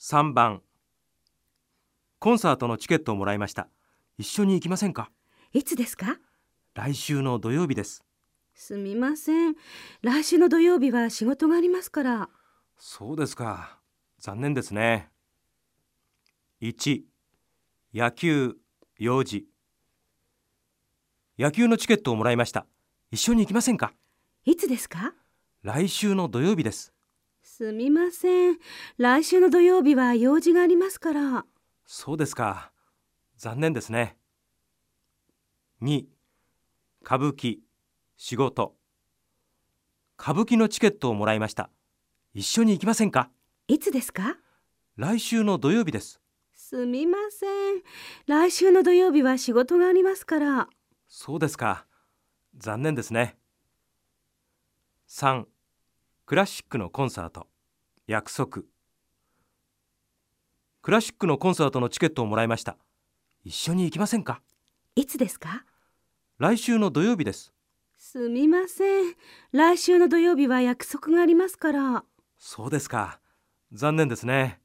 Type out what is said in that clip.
3番。コンサートのチケットをもらいました。一緒に行きませんか？いつですか？来週の土曜日です。すみません。来週の土曜日は仕事がありますから。そうですか。残念ですね。1野球。用事野球のチケットをもらいました。一緒に行きませんか？いつですか？来週の土曜日ですすみません。来週の土曜日は用事がありますから。そうですか。残念ですね。2歌舞伎仕事。歌舞伎のチケットをもらいました。一緒に行きませんか？いつですか？来週の土曜日です。すみません。来週の土曜日は仕事がありますから。そうですか。残念ですね。3クラシックのコンサート。約束。クラシックのコンサートのチケットをもらいました。一緒に行きませんか？いつですか？来週の土曜日です。すみません。来週の土曜日は約束がありますから。そうですか。残念ですね